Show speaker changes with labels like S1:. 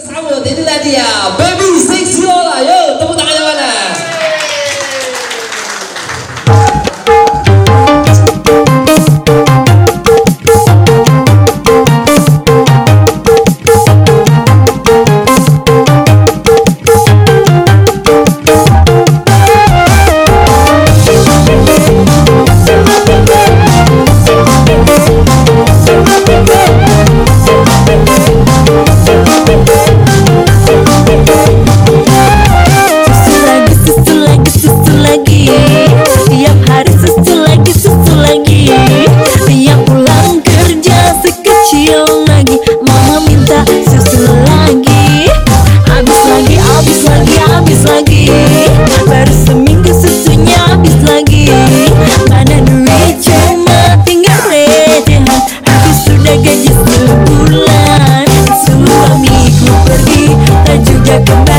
S1: Samuel, dentro da dia, baby, sexy, olha,
S2: get the